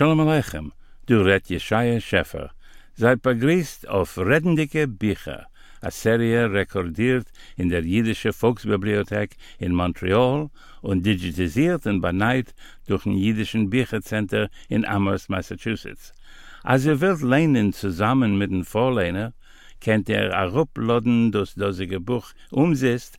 Shalom Aleichem, du red Jeshaya Scheffer. Seid begrüßt auf Redendike Bücher, a Serie rekordiert in der Jüdische Volksbibliothek in Montreal und digitalisiert und beneit durch ein Jüdischen Büchercenter in Amherst, Massachusetts. Als ihr wollt lehnen zusammen mit dem Vorlehner, kennt ihr a ruploden das dosige Buch umzist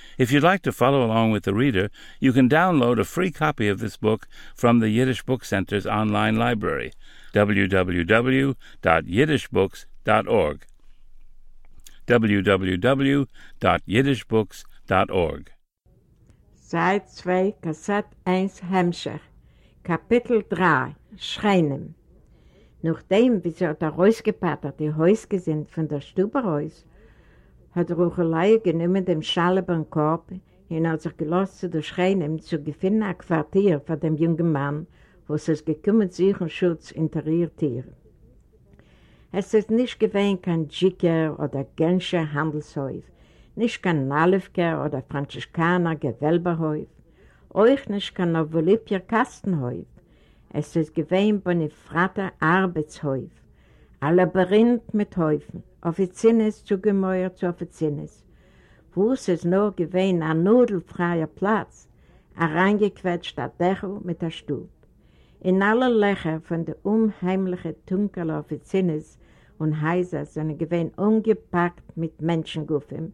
If you'd like to follow along with the reader, you can download a free copy of this book from the Yiddish Book Center's online library, www.yiddishbooks.org www.yiddishbooks.org. Seit 2, Kassett 1, Hemmscher, Kapitel 3, Schreinen. Nachdem, wie sie hat er rausgepattert, die Häuske sind von der Stube raus, hat Ruchelei genommen dem schalberen Korb und hat sich gelost zu der Schreinen zu gefunden ein Quartier von dem jungen Mann, wo es sich gekümmert sich um Schutz interiert Es ist nicht gewesen kein Djiker oder Genscher Handelshäuf, nicht kein Nalefker oder Franziskaner Gewölberhäuf, euch nicht kein Novolipia Kastenhäuf. Es ist gewesen Bonifrata Arbeitshäuf, ein Labyrinth mit Häufen, Offizines zu Gemäuer zu Offizines, wo es ist nur gewesen ein nudelfreier Platz, ein reingequetschter Dächel mit der Stub. In aller Löcher von der unheimlichen dunklen Offizines und Häuser sind gewesen ungepackt mit Menschenguffen,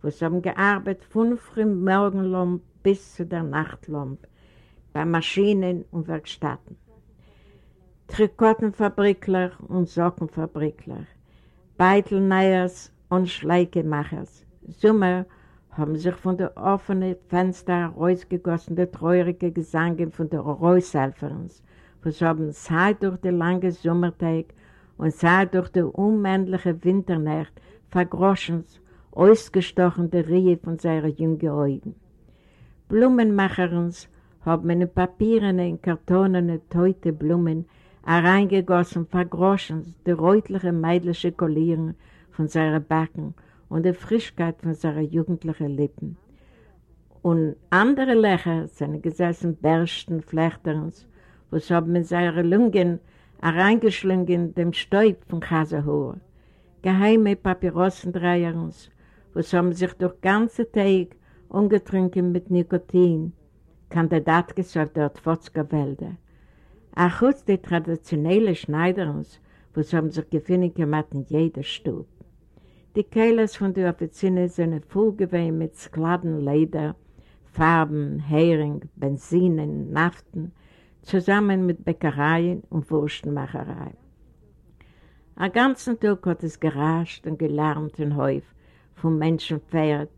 wo sie haben gearbeitet von frühem Morgenlump bis zu der Nachtlump, bei Maschinen und Werkstätten. Trikottenfabrikler und Sockenfabrikler, Beitelneiers und Schleikemachers. Sommer haben sich von den offenen Fenstern rausgegossen die treurige Gesange von den Reushelferens, wo sie haben Zeit durch den langen Sommertag und sah durch die unmännliche Winternacht vergroschens, ausgestochene Rie von seinen jungen Augen. Blumenmacherens haben in Papieren in Kartonen teute Blumen hereingegossen, vergroschens, die reutliche meidliche Kollieren von seinen Backen und die Frischkeit von seinen jugendlichen Lippen. Und andere Lächer sind gesessen Bersten, Flechterens, was haben in seine Lungen hereingeschlungen dem Stäub von Chaserhohr. Geheime Papyrossendreierens, was haben sich durch ganze Tag ungetrunken mit Nikotin, Kandidatkes auf der Tvotzka-Wälder. Auch kurz die traditionellen Schneiderens, was haben sich gefunden gemacht in jeder Stube. Die Kehlers von den Offizinen sind voll mit Skladen, Leder, Farben, Hering, Benzinen, Naften, zusammen mit Bäckereien und Wurstenmachereien. Am ganzen Tag hat es gerascht und gelärmt in Häuf von Menschenpferd,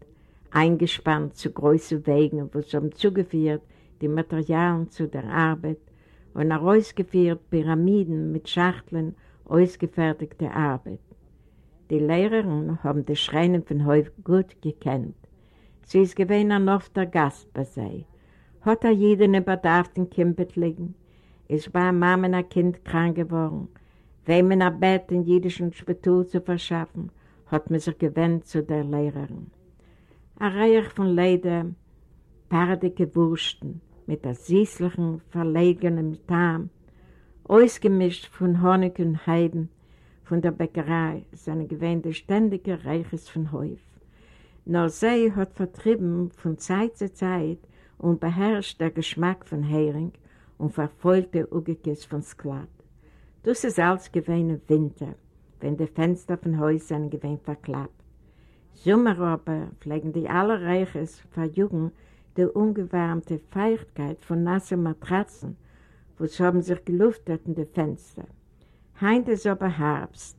eingespannt zu großen Wegen, wo sie haben zugeführt die Materialien zu der Arbeit und herausgeführt Pyramiden mit Schachteln ausgefertigte Arbeit. Die Lehrerinnen haben die Schreinen von Häuf gut gekannt. Sie ist gewesen ein ofter Gast bei sie hat er jeden Bedarf in Kimpet liegen. Es war Mama ein Kind krank geworden. Wem in ein Bett in jüdischen Spital zu verschaffen, hat man sich gewendet zu der Lehrerin. Ein Reich von Leder, paardicke Wursten mit der süßlichen, verlegenen Tarn, ausgemischt von Honig und Heiden von der Bäckerei, seine gewähnte ständige Reiches von Häuf. Nur sie hat vertrieben von Zeit zu Zeit und beherrscht der Geschmack von Hering und verfolgte Ugekes von Sklat. Das ist alles gewähne Winter, wenn die Fenster von Häusern gewähnt verklappt. Sommer aber pflegen die Allerreiches verjügen die ungewärmte Feuchtigkeit von nassen Matratzen, wo sie haben sich geluftet in die Fenster. Heint ist aber Herbst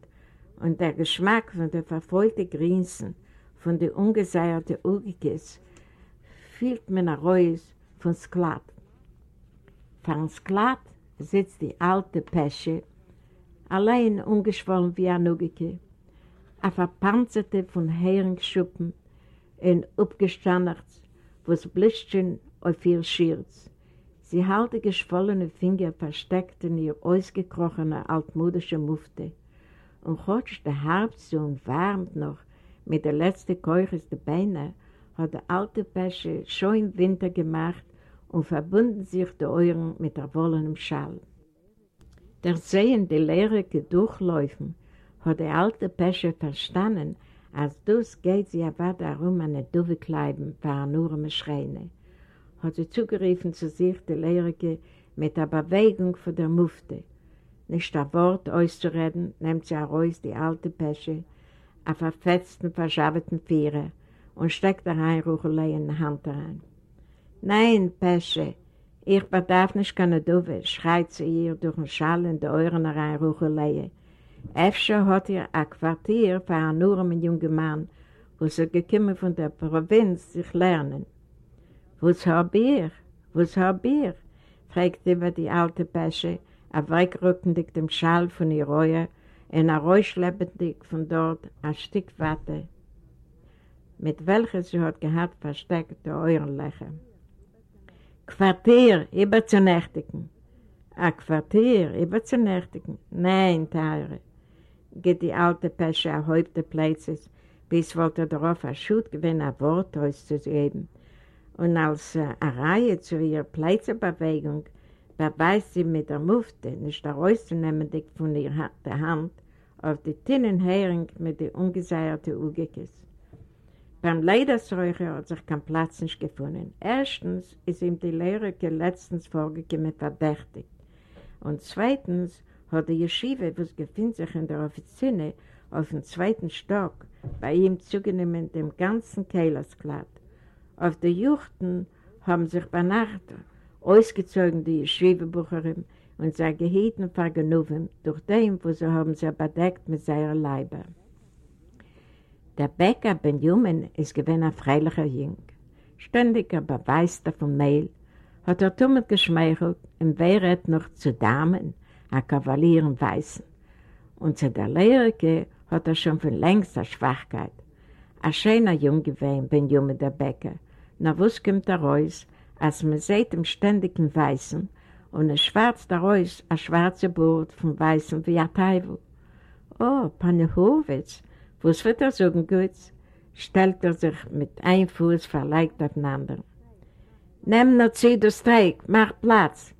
und der Geschmack von der verfolgten Grinsen, von den ungeseierten Ugekes, fühlt man ein Reus von Sklat. Von Sklat sitzt die alte Pesche, allein ungeschwollen wie ein Nugike, a verpanzerte von Heringschuppen und abgestandert, was Blitzchen auf ihr Schirz. Sie halte geschwollene Finger versteckt in ihr ausgekrochene altmodische Mufte und hotsch der Herbst und warmt noch mit der letzten Keuches der Beine, hat der alte Pesche schon im Winter gemacht und verbunden sich die Euren mit der wollenem Schall. Der sehende Lehrige durchläufen, hat der alte Pesche verstanden, als das geht sie aber darum, eine Dove kleiben, war nur eine Schreine. Hat sie zugerufen zu sich, die Lehrige, mit der Bewegung von der Mufte. Nicht ein Wort auszureden, nimmt sie heraus die alte Pesche, auf verfetzten, verschabeten Vierer und steckt der Ruchelei in die Hand rein. Nein, Pesche, ich bedarf nicht keine Dove, schreit sie ihr durch den Schall in die Ohren rein Ruchelei. Efter hat ihr ein Quartier für einen armen jungen Mann, wo sie gekommen von der Provinz sich lernen. Was hab ihr? Was hab ihr? fragt über die alte Pesche, wegrückendig dem Schall von ihr Reue und herausschleppendig von dort ein Stück Watte, mit welcher sie hat gehabt versteckte Eurenlöcher. Quartier überzunächtigen. Ein Quartier überzunächtigen? Nein, Teure. Geht die alte Pesche erhäubte Plätze, bis wollte darauf ein Schut gewinnen, ein Wort auszugeben. Und als äh, eine Reihe zu ihrer Plätzebewegung beweist sie mit der Mufte, nicht herauszunehmen von ihrer Hand, auf die Tinnenhering mit den ungeseierten Ugekes. Beim Leidersräucher hat sich kein Platz nicht gefunden. Erstens ist ihm die Lehrerke letztens vorgekommen verdächtig. Und zweitens hat die Yeshiva, was befindet sich in der Offizine, auf dem zweiten Stock, bei ihm zugenommen dem ganzen Kehlersklatt. Auf der Juchten haben sich bei Nacht ausgezogen die Yeshiva-Bucherin und sei gehitten vergenuven durch dem, wo sie haben sie bedeckt mit seiner Leibe. Der Bäcker Benjamin ist gewinn ein freilicher Jüng. Ständiger Beweister von Mehl hat er damit geschmeichelt und wäret noch zu Damen, a Kavalieren Weißen. Und zu der Lehrerke hat er schon von längst eine Schwachkeit. Ein schöner Jung gewesen, Benjamin der Bäcker. Na, was kommt er raus, als man sieht im ständigen Weißen und es schwarz daraus ein schwarzer Boot von Weißen wie ein Teufel. Oh, Panehowitz, was wird er sagen, Götz? stellt er sich mit einem Fuß verleicht aufeinander. Nimm nur zu, du Streik, mach Platz,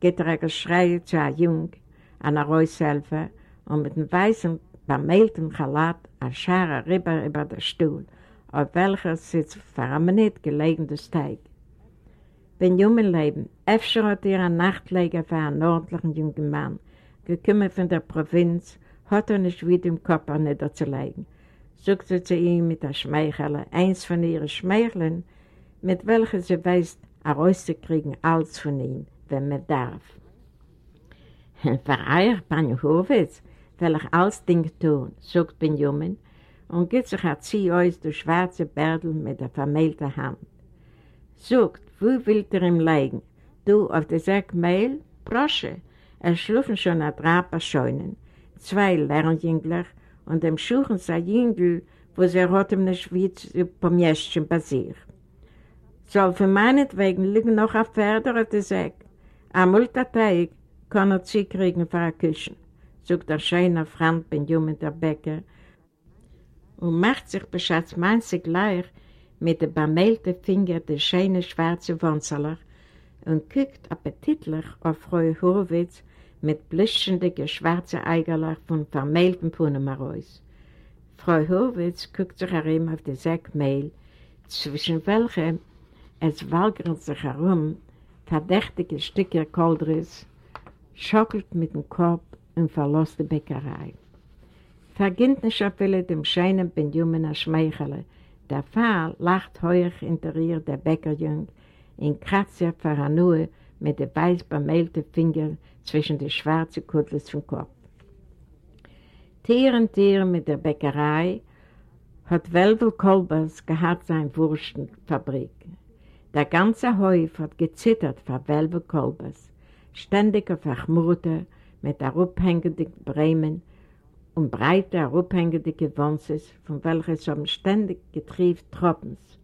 geht er geschrei zu einem Jung, einer Reushelfer, und mit einem weißen, bemehlten Chalat, ein Schare rüber über den Stuhl, auf welcher sitzt für eine Minute gelegen der Steig. Wenn jungen Leben, öfter hat ihr ein Nachtleger für einen ordentlichen jungen Mann, gekommen von der Provinz, hat er nicht wieder im Kopf niederzulegen. Suchte sie ihm mit der Schmeichele, eins von ihren Schmeicheln, mit welcher sie weiß, herauszukriegen alles von ihm, wenn man darf. Für euch, Panjuchowitz, will ich alles Ding tun, sagt Benjamin, und gibt sich ein Zieh aus durch schwarze Bärdel mit der vermählten Hand. Sagt, wo willt ihr ihm legen? Du auf der Sack Mehl? Brosche. Er schlufen schon ein Draper Scheunen. Zwei Lernjüngler und dem Schuchen sein Jüngel, wo sie hat ihm nicht Pomjeschen bei sich. Soll für meinetwegen liegen noch ein Pferd auf der Sack. Am Ulterteig kann er sie kriegen für eine Küche, sagt der schöne Franz Benjamin der Bäcker und macht sich beschatzt manzig gleich, mit den bemehlten Fingern den schönen schwarzen Wunzeler und guckt appetitlich auf Frau Horwitz mit blischenden schwarzen Eigerlach von vermehlten Punnen heraus. Frau Horwitz guckt sich herum auf den Sack Mehl, zwischen welchen es walgert sich herum verdächtige Stücke Koldris, schockelt mit dem Kopf und verlässt die Bäckerei. Verginnt nicht auf dem scheinen Benjamin Schmeichele, der Pfarr lacht heuer hinter ihr der Bäckerjung in Kratzer Faranue mit den weiß bemehlten Fingern zwischen den schwarzen Kuttels vom Kopf. Tieren, Tieren mit der Bäckerei hat Welvel Kolbers gehabt seine Wurstenfabrik. Der ganze Häuf hat gezittert vor Welvel Kolbers, ständig auf Achmurte, mit herabhängenden Bremen und breite herabhängende Gewonses, von welchen es haben ständig getrieft Tropens.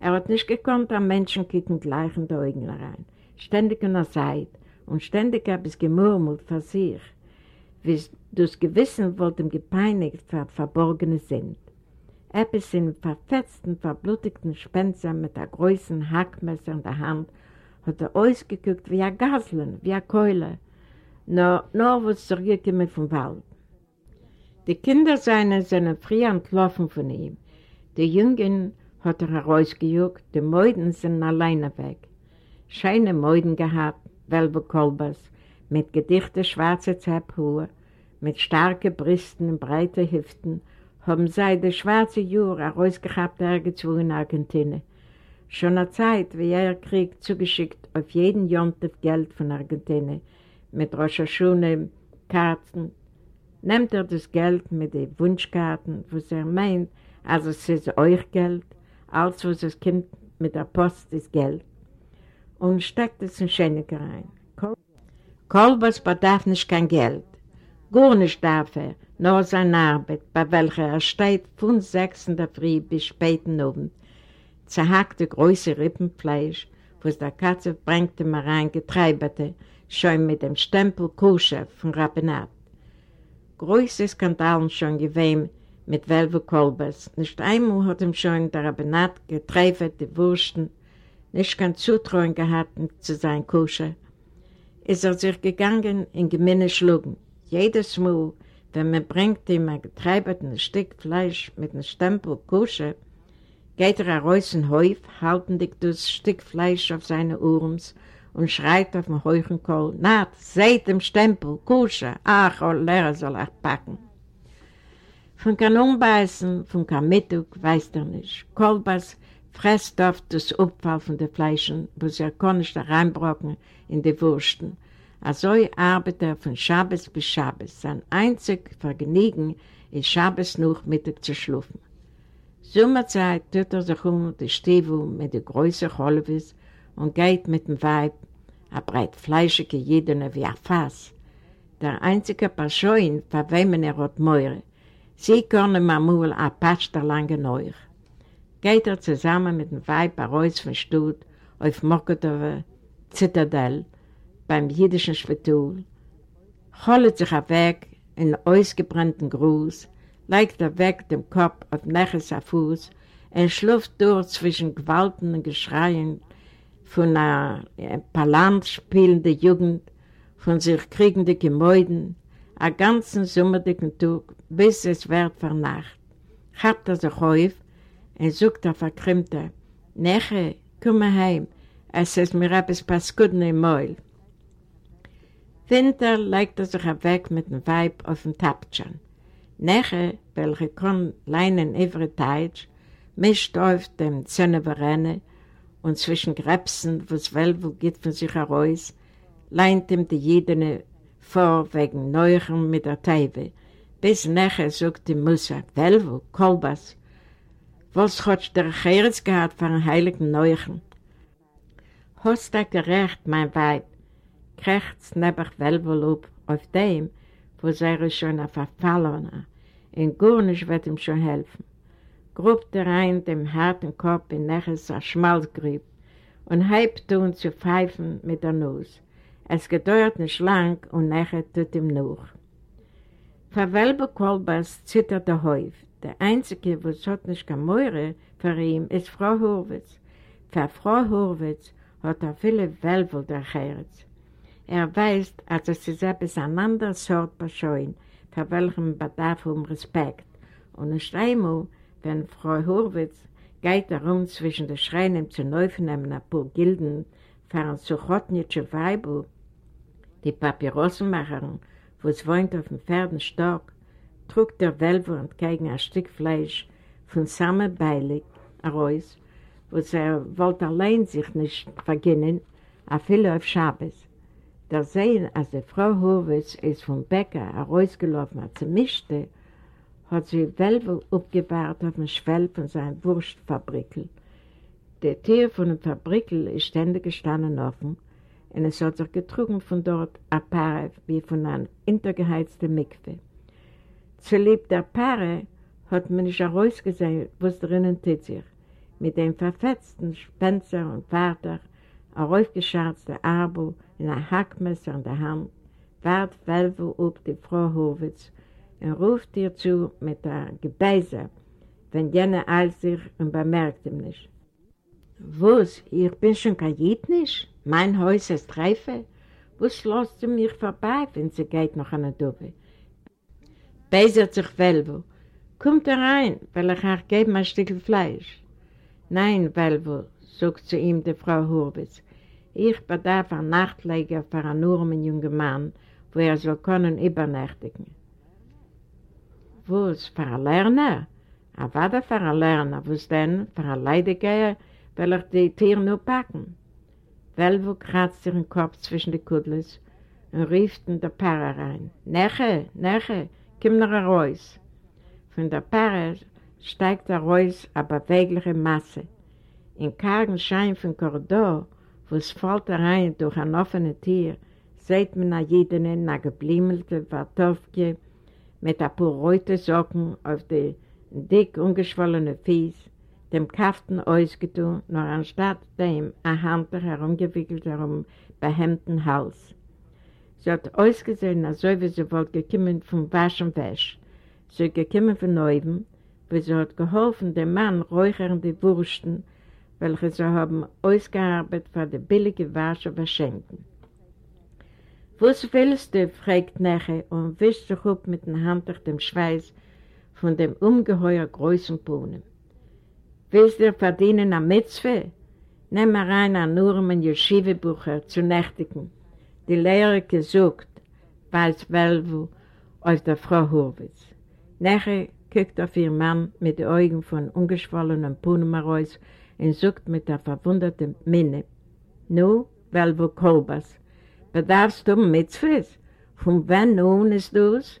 Er hat nicht gekonnt, am Menschen kicken gleich in die Augen rein, ständig in der Seite und ständig gab es gemurmelt für sich, wie das Gewissen wollte ihm gepeinigt für verborgene Sinn. Etwas in verfetzten, verblutigten Spencer mit der großen Hackmesser in der Hand hat er ausgeguckt wie ein Gaslen, wie ein Keule, nur, nur was zurückgekommen vom Wald. Die Kinder seiner sind früh entlaufen von ihm. Die Jungen hat er herausgejuckt, die Mäuden sind alleine weg. Scheine Mäuden gehabt, welbe Kolbers, mit gedichte schwarze Zepphuhr, mit starken Brüsten und breiten Hüften, haben sie die schwarze Jura herausgehabt irgendwo in Argentinien. Schon eine Zeit, wie er Krieg zugeschickt auf jeden Jontef Geld von Argentinien, mit Roshashune, Karten, nimmt er das Geld mit den Wunschkarten, wo er meint, also es ist euch Geld, als was es kommt mit der Post ist Geld, und steckt es in Schenike rein. Kolbers bedarf nicht kein Geld, gar nicht darf er, nur seine Arbeit, bei welcher er steht von sechs in der Früh bis späten Abend, zerhackte große Rippenfleisch, was der Katze bringt ihm rein getreiberte, schon mit dem Stempel Kusche von Rabbinat. Große Skandalen schon gewesen mit Velve Kolbers. Nicht einmal hat ihm schon der Rabbinat getreifert, die Wursten, nicht kein Zutrauen gehabt zu sein Kusche. Ist er sich gegangen in Gemeine schlugen. Jedes Mal, wenn man bringt ihm ein getreibertes Stück Fleisch mit einem Stempel Kusche, geht er raus in Häuf, haltendig das Stück Fleisch auf seine Urms und schreit auf dem heuchen Kohl, Nat, seht im Stempel, Kusche, ach, oh, Lehrer soll er packen. Von Kanonbeißen, von Kamittuk, weiß er nicht. Kolbers fresst oft das Abfall von den Fleischen, wo sie er kann reinbrocken in die Wursten. Also arbeitet er von Schabes bis Schabes. Sein einzig Vergnügen ist Schabes noch Mittag zu schlafen. Sommerzeit tut er sich um die Stiefel mit der größeren Holvis und geht mit dem Weib, a breit fleischige Jedene wie ein Fass. Der einzige Paschoin, von wem er hat Meure, sie können mamul a Patsch lange Neuch. Geht er zusammen mit dem Weib raus von Stutt auf Mokotowe Zitadell beim jüdischen Spitul, holt sich er weg in ausgebrannten Gruß, legt er weg dem Kopf auf Neches Fuß, er schluft durch zwischen Gewalten und Geschreien von einer Palant spielenden Jugend, von sich kriegenden Gemäuden, einen ganzen sommerdicken Tag, bis es wird vernacht. Habt er sich auf und sucht auf der Krimte, Neche, komm heim, es ist mir etwas Paskuden im Mäul. Winter legt er sich weg mit dem Weib auf dem Taptschan. Neche, welche kann leinen über Teitsch, mischt auf dem Zöhneverrenne und zwischen Krebsen, wo es Welwo geht von sich heraus, leint ihm die Jedene vor wegen Neuchen mit der Teive. Bis nachher sagt die Mutter, Welwo, Kolbas, was hat der Cheretz gehabt einen heiligen Neuchen? Hast du gerecht, mein Weib, krächzt neben Welwo auf dem, wo sei schon ein Verfallener, und gar nicht wird ihm schon helfen grubt er rein dem harten Kopf in Neches a Schmalzgrib und halb tun zu pfeifen mit der Nuss. Es gedauert nicht lang und nachher tut ihm noch. Verwelbe Kolbers zittert der Häuf. Der Einzige, was hat nicht gemäure für ihn, ist Frau Hurwitz. Für Frau Hurwitz hat er viele Welwel der Herz. Er weiß, dass es ist etwas an anderer Sort bescheuen, für welchen Bedarf um Respekt. Und nicht einmal wenn Frau Hurwitz geht darum zwischen den Schreinen zu Neuvernehmen ein paar Gilden für ein Suchotnitsche Weibel, die Papyrossenmacherin, wo es wohnt auf dem Pferdenstock, trug der Welver entgegen ein Stück Fleisch von Samen Beilig heraus, wo er wollte allein sich nicht verginnen, a viele auf Schabes. Der sehen, als die Frau Hurwitz ist vom Bäcker herausgelaufen, als sie mischte, hat sie Welvel aufgebahrt auf dem Schwell von seinem Wurstfabrikel. Der Tür von dem Fabrikel ist ständig gestanden offen. und es hat sich getrunken von dort ein Paar wie von einem intergeheizten Mikve. Zulieb der Paare hat man nicht herausgesehen, was drinnen tut sich. Mit dem verfetzten Spencer und Vater, ein aufgescherzter Arbel in ein Hackmesser in der Hand, wart Velvo ob die Frau Horwitz und ruft ihr zu mit der Gebeiser, wenn jene eilt sich und bemerkt ihm nicht. Was, ich bin schon kein nicht? Mein Haus ist reife? Was lässt du mich vorbei, wenn sie geht nach einer Dube? Beisert sich Velvo. Kommt rein, weil ich euch gebe ein Stück Fleisch. Nein, Velvo, sagt zu ihm die Frau Hurwitz. Ich bedarf ein Nachtleger für einen armen jungen Mann, wo er soll können übernächtigen. Was, für ein Lerner? Aber was für ein Lerner? Was denn? Für ein Leidiger, will ich die Tiere nur packen? Velvo kratzt ihren Kopf zwischen die Kudlis und rief in der Paare rein. Neche, Neche, komm noch raus. Von der Paare steigt der Reus eine bewegliche Masse. In kargen Schein vom Korridor, wo es fällt rein durch ein offenes Tier, sieht man eine jedene, eine geblimmelte Wartowke mit ein paar roten Socken auf die dick ungeschwollene Fies, dem Kaften ausgetun, nur anstatt dem ein Handtuch herumgewickelt herum behemmten Hals. Sie hat ausgesehen, als wie sie wohl gekommen vom Wasch und Wäsch. Sie hat gekommen von Neuven, wo sie hat geholfen, dem Mann räuchernde Wursten, welche sie haben ausgearbeitet für die billige Wasch und Verschenken. Was willst du? fragt Neche und wischt sich ab mit der Hand durch den Schweiß von dem ungeheuer großen Bohnen. Willst du verdienen am Mitzwe? Nimm mal rein an Nurmen Yeshiva-Bucher zu nächtigen. Die Lehre gesucht, weiß Velvo auf der Frau Hurwitz. Neche guckt auf ihr Mann mit den Augen von ungeschwollenen Puhnen heraus und sucht mit der verwunderten Minne. Nu, Velvo Kolbas, Bedarfst du Mitzvahs? Von wann nun ist das?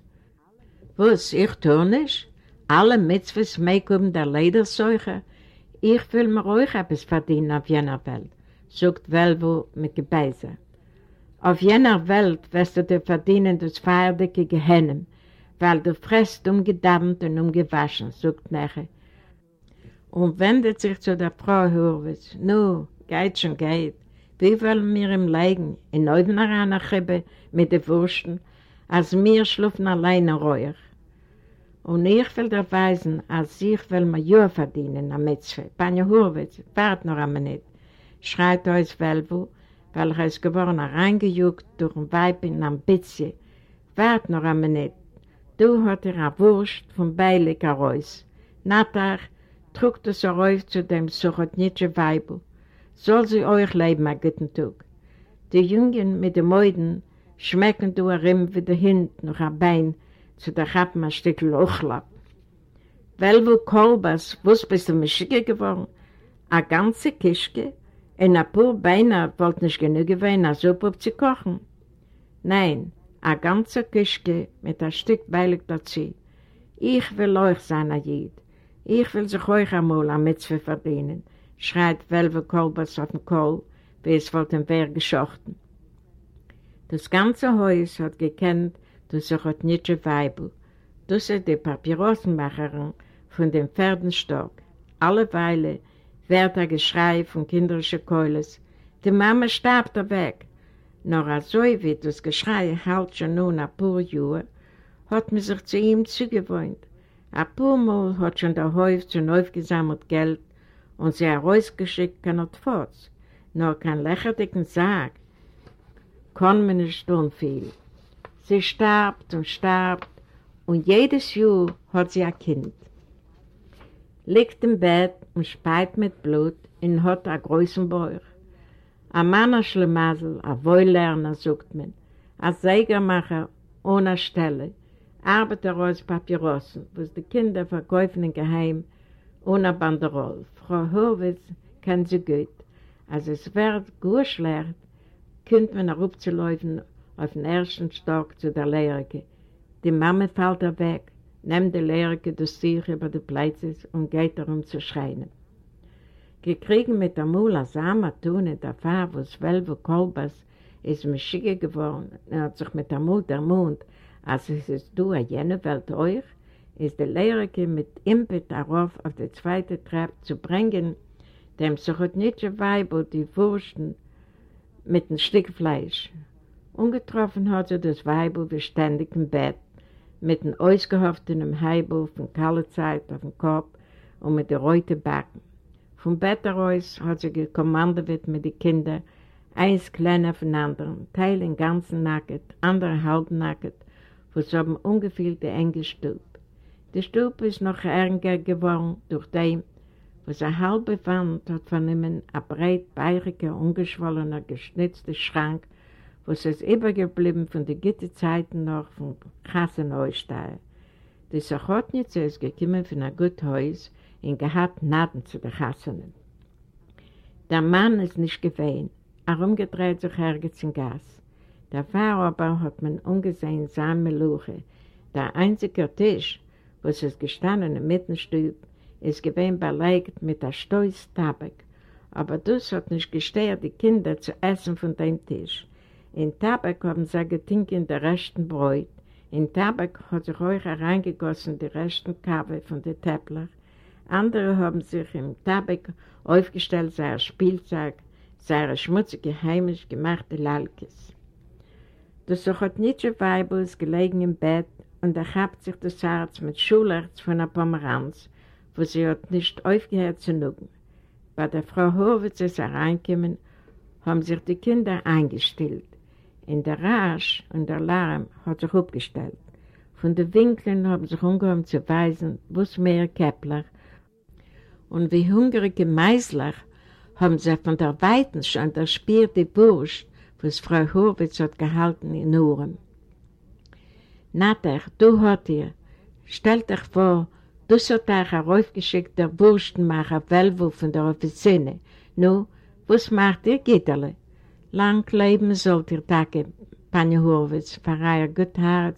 Was, ich tue nicht? Alle Mitzvahs mecken der Lederseuche? Ich will mir euch etwas verdienen auf jener Welt, sagt Velvo mit Gebeise. Auf jener Welt wirst du dir verdienen das feierliche Gehennem, weil du frisst umgedammt und umgewaschen, sagt Neche. Und wendet sich zu der Frau Hurwitz. Nu, geht schon, geht. Wie wollen wir ihm legen? In Neubener Chibbe mit den Wursten, als wir schlufen alleine ruhig. Und ich will dir weisen, als ich will mir ja verdienen am Mitzvah. Panja Hurwitz, wart noch einmal nicht, schreit euch Velvo, weil er ist geworden reingejuckt durch ein Weib in Ambitie. Wart noch einmal nicht. Du hat er eine Wurst vom Beilig heraus. Natach trug das herauf zu dem Suchotnitsche Weibel soll sie euch leben, ein guten Tag. Die Jungen mit den Mäuden schmecken du Rimm wie der Hund noch ein Bein zu der Chappen ein Stück Lochlapp. Weil wo Kolbas, was bist du Mischige geworden? A ganze Kischke? Und ein paar Beine wollt nicht genug gewesen, eine Suppe zu kochen? Nein, a ganze Kischke mit ein Stück Beilig dazu. Ich will euch sein, Ajid. Ich will sich euch einmal am Mitzvah verdienen schreit Velve Kolbers auf den Kohl, wie es vor dem Wehr geschochten. Das ganze Haus hat gekannt, dass er hat nicht Weibel. Das ist die Papyrossenmacherin von dem Pferdenstock. Alle Weile wird ein Geschrei von kinderischen Keules. Die Mama starb da weg. Nur so wie das Geschrei halt schon nun ein paar Jahre, hat man sich zu ihm zugewohnt. Ein paar hat schon der Häuf zu aufgesammelt Geld und sie herausgeschickt kann und fort. Nur kein lächerlichen Sarg kann man nicht tun viel. Sie starbt und starbt und jedes Jahr hat sie ein Kind. Liegt im Bett und speit mit Blut und hat einen großen Bauch. Ein Mann ein Schlemassel, ein Wohllerner, sagt man, ein Sägermacher ohne Stelle, Arbeiter aus Papyrossen, was die Kinder verkaufen im Geheim ohne Banderole. Frau Horwitz kennt sie gut. Als es wird gut schlecht, kommt man herupzulaufen auf den ersten Stock zu der Lehrerke. Die Mama fällt er weg, nimmt die Lehrerke das Tuch über die Plätze und geht darum zu schreien. Gekriegen mit der Mula Sama tun in der Fahr, wo es Kolbers ist mir schicke geworden, er hat sich mit der Mut der Mund, als es ist du a jene Welt euch, ist der Lehrerke mit Impet darauf auf die zweite Treppe zu bringen, dem Sochotnitsche Weibel die Wursten mit einem Stück Fleisch. Ungetroffen hat sie das Weibel beständig im Bett, mit einem ausgehofften Heibel von kaller Zeit auf dem Kopf und mit den roten Backen. Vom Bett heraus hat sie gekommandet mit den Kindern, eins kleiner von anderen, Teil im ganzen Nacket, andere halbnacket, wo sie haben ungefähr die enge Stub. Die Stub ist noch ärger geworden durch den, wo sie halbe Wand hat von ihm ein breit, beiriger, ungeschwollener, geschnitzter Schrank, wo es ist übergeblieben von den Gitterzeiten noch von Kasseneusteil. Die Sachotnitze ist gekommen von einem guten Haus und gehabt Naden zu den Kassenen. Der Mann ist nicht gewähnt, herumgedreht sich hergezogen in Gas. Der Pfarrer aber hat man ungesehen seine Meluche. Der einzige Tisch, wo es ist gestanden im Mittenstüb, ist gewähnt belegt mit der Stoß Tabak. Aber das hat nicht gestört, die Kinder zu essen von dem Tisch. In Tabak haben sie getinkt in der rechten Bräut. In Tabak hat sich euch hereingegossen die rechten Kabe von den Täppler. Andere haben sich im Tabak aufgestellt, sei Spielzeug, seine schmutzige, heimisch gemachte Lalkes. Das Sochotnitsche Weibel ist gelegen im Bett und erhabt sich das Herz mit Schulerz von der Pomeranz, wo sie hat nicht aufgehört zu nugen. Bei der Frau Horwitz ist hereingekommen, haben sich die Kinder eingestellt. In der Rasch und der Lärm hat sich aufgestellt. Von den Winkeln haben sich umgehoben zu weisen, was mehr Kepler und wie hungrige Meisler haben sie von der Weiten schon der spierte Wurst, was Frau Horwitz hat gehalten in Uhren. Natter, du hat ihr, stellt euch vor, du hat euch heraufgeschickt der Wurstenmacher Velvo von der Offizine. Nu, was macht ihr, Gitterle? Lang leben sollt ihr Tage, Panje Horwitz, für euer.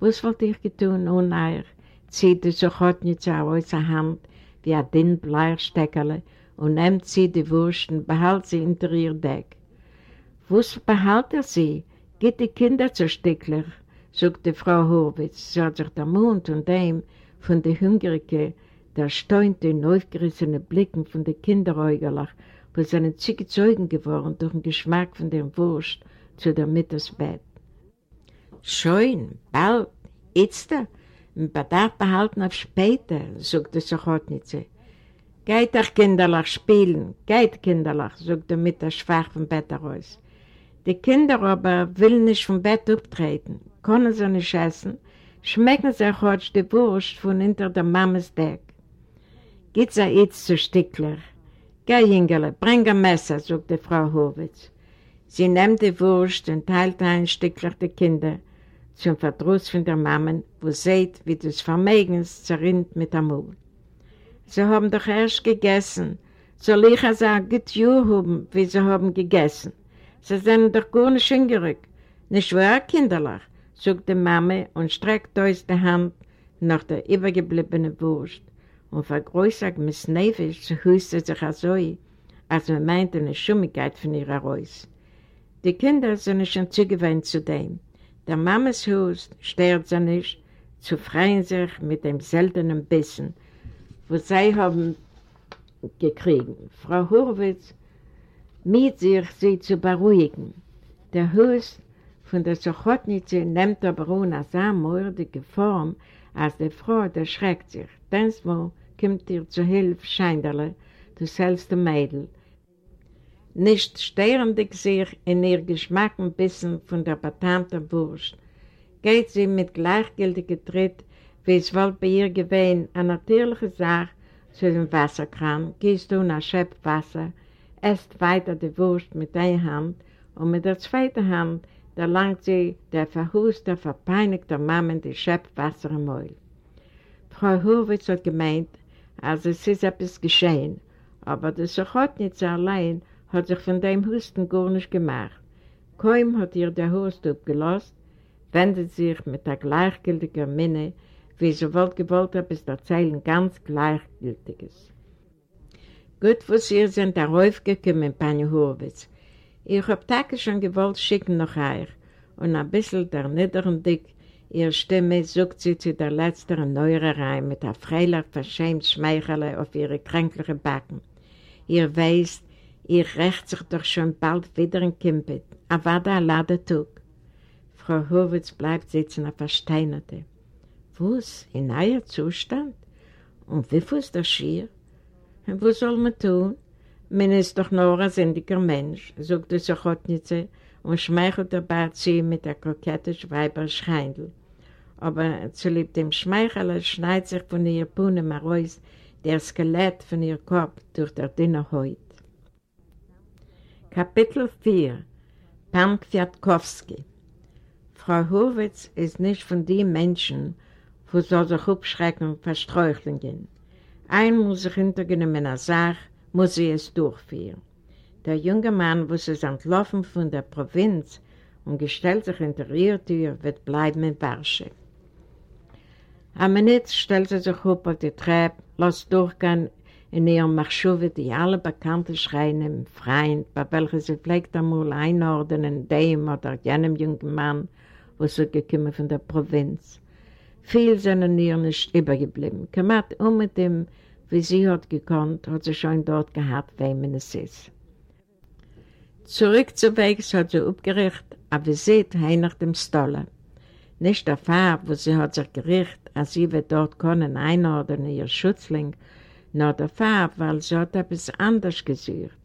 Was wollt ihr getun, ohne euch? Zieht ihr so gut nicht aus der Hand, wie ein dünn Bleiersteckerle, und nimmt sie die Wurst und behält sie hinter ihr Deck. Was behält er sie? Geht die Kinder zu Stickler, sagte Frau Horwitz. Sie hat sich der Mund und dem von der Hungrige, der staunte in aufgerissene Blicken von den Kinderäugerlach, wo seine Züge Zeugen geworden durch den Geschmack von der Wurst zu der Mittagsbett. Schön, bald, jetzt, ein Bedarf behalten auf später, sagte Sochotnitze. Geht doch, Kinderlach, spielen, geht, Kinderlach, sagte Mitter schwach vom Bett heraus. Die Kinder aber will nicht vom Bett abtreten, können sie nicht essen, schmecken sie heute die Wurst von hinter der Mammes Deck. Geht sie jetzt zu Stickler, Geh, Jüngerle, bring ein Messer, sagte Frau Horwitz. Sie nimmt die Wurst und teilt ein Stückchen die Kinder zum Verdruss von der Mama, wo seht, wie das Vermögens zerrinnt mit dem Mund. Sie haben doch erst gegessen. Soll ich also ein gutes Jahr haben, wie sie haben gegessen? Sie sind doch gar nicht hingerück. Nicht wahr, Kinderlach? sagte Mama und streckte aus der Hand nach der übergebliebenen Wurst und vergrößert mit Snefisch hüstet sich so, als man meint eine Schummigkeit von ihr heraus. Die Kinder sind schon zugewöhnt zu dem. Der Mames Hust stört sie nicht, zu freuen sich mit dem seltenen Bissen, wo sie haben gekriegt. Frau Horwitz miet sich, sie zu beruhigen. Der Hust von der Sochotnitze nimmt aber auch eine so mordige Form, als die Frau erschreckt sich. Densmal kommt dir zu Hilfe, Scheinderle, du hellste Mädel. Nicht störendig sich in ihr Geschmack ein bisschen von der betamten Wurst, geht sie mit gleichgültigem Tritt, wie es wohl bei ihr gewesen, eine natürliche Sache zu dem Wasserkran, gehst du nach Schöpf Wasser, esst weiter die Wurst mit einer Hand und mit der zweiten Hand da langt sie der verhuste, verpeinigte Mama die Schöpfwasser im Mäul. Frau Hurwitz hat gemeint, also es ist etwas geschehen, aber das Sochotnitze allein hat sich von dem Husten gar nicht gemacht. Kaum hat ihr der Hust abgelost, wendet sich mit der gleichgültigen Minne, wie sie wollt gewollt hat, bis erzählen ganz Gleichgültiges. Gut, was ihr sind darauf gekommen, Pani Horwitz. Ich hab Tage schon gewollt schicken noch euch und ein bisschen der niederen Dick, ihr Stimme sucht sie zu der letzten Neurerei mit der freilich verschämt Schmeichele auf ihre kränkliche Backen. Ihr weißt, ihr rächt sich doch schon bald wieder in Kimpet, aber da lade Tug. Frau Hurwitz bleibt sitzen auf Versteinerte. Was, in euer Zustand? Und wie viel ist das schier? Und was soll man tun? Man ist doch nur ein sündiger Mensch, sagt die Sochotnitze und schmeichelt dabei sie mit der kokette Schweiber Schreindl. Aber zu lieb dem Schmeichel schneit sich von ihr Pune raus der Skelett von ihr Kopf durch der dünne Haut. Kapitel 4 Pam Kwiatkowski Frau Hurwitz ist nicht von den Menschen, wo soll sich aufschrecken und versträucheln Ein muss sich hintergehen in einer Sache, muss sie es durchführen. Der junge Mann, wo sie entlaufen von der Provinz und gestellt sich hinter ihr Tür, wird bleiben in Warsche. Am Minute stellt sie sich auf auf die Treppe, lässt durchgehen in ihrem Machschuwe die alle bekannten Schreine im Freien, bei welchen sie pflegt einmal einordnen, dem oder jenem jungen Mann, wo sie gekommen von der Provinz. Viel sind in ihr nicht übergeblieben. Kamat um mit dem wie sie hat gekonnt, hat sie schon dort gehabt, wem es ist. Zurück zu Wegs hat sie aufgerichtet, aber sie heim nach dem Stolle. Nicht der Fall, wo sie hat sich gerichtet, als sie wird dort können einordnen, ihr Schutzling, nur der Fall, weil sie hat etwas anders gesucht.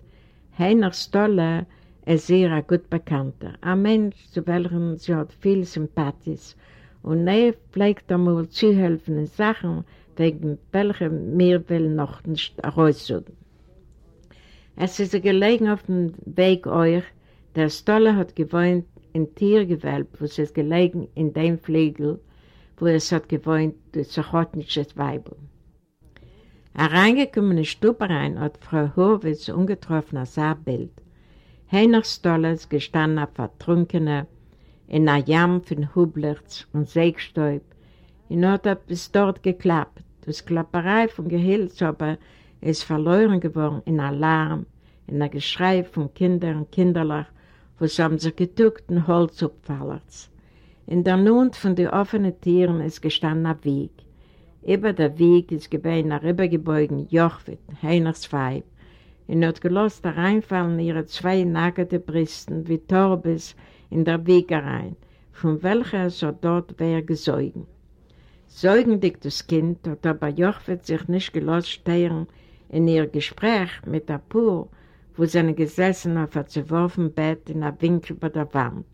Nach Stolle ist ihr ein gut Bekannter, ein Mensch, zu welchem sie hat viel Sympathies und er pflegt einmal zu helfen in Sachen, wegen welchem wir will noch nicht heraussuchen. Es ist gelegen auf dem Weg euch, der Stolle hat gewohnt in Tiergewölb, wo es ist gelegen in dem Flegel, wo es hat gewohnt, das Zachotnische Weibel. Hereingekommen in Stube rein hat Frau Horwitz ungetroffen als Bild. Heinrich Stolles gestanden auf Vertrunkener in einer Jam von Hublerts und Sägstäub und hat bis dort geklappt. Das Klapperei von Gehilz ist verloren geworden in Alarm, in der Geschrei von Kindern und Kinderlach, sie haben sich getuckt und Holz abfallert. In der Nund von den offenen Tieren ist gestanden ein Weg. Über der Weg ist gewesen ein rübergebeugen Jochwit, Heinrichs Weib, und hat gelost reinfallen ihre zwei nackte Brüsten wie Torbes in der Weg rein, von welcher so dort wäre gesäugen. Säugendig das Kind hat aber Jochwit sich nicht gelost steuern in ihr Gespräch mit der Pur, wo sie gesessen auf einem zerworfenen Bett in einem Winkel bei der Wand.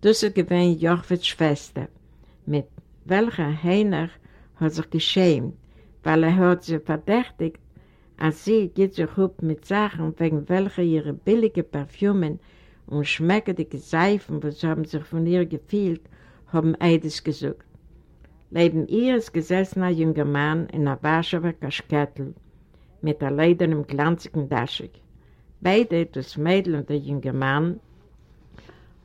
Das ist gewesen Jochwits Schwester, mit welcher Heiner hat sich geschämt, weil er hat sie verdächtigt, als sie geht sich up mit Sachen, wegen welcher ihre billige Parfümen und schmeckende Seifen, was haben sich von ihr gefühlt, haben Eides gesucht. Neben ihr ist gesessen ein junger Mann in einer Warschauer Kaschkettel mit einem ledernen, glanzigen Daschig. Beide, das Mädel und der junge Mann,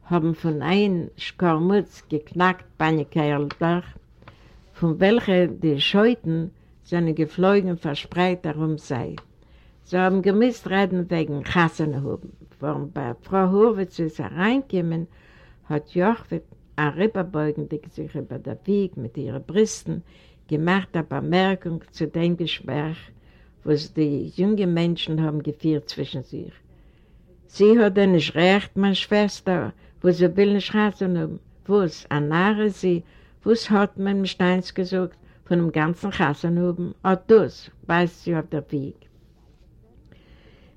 haben von einem Skormutz geknackt Panikerldach, von welcher die Scheuten seine Geflogen verspreit darum sei. Sie haben gemisst reden wegen Kassenhuben. Warum bei Frau Hurwitz ist hereingekommen, hat Jochwit ein Ripperbeugen, sich über der Weg mit ihren Brüsten, gemacht eine Bemerkung zu dem Gespräch, was die jungen Menschen haben geführt zwischen sich. Sie hat ja nicht recht, meine Schwester, wo sie will nicht haben. Was, an Nare sie, was hat man im Steins gesagt, von dem ganzen Kassen oben, auch das weiß sie auf der Weg.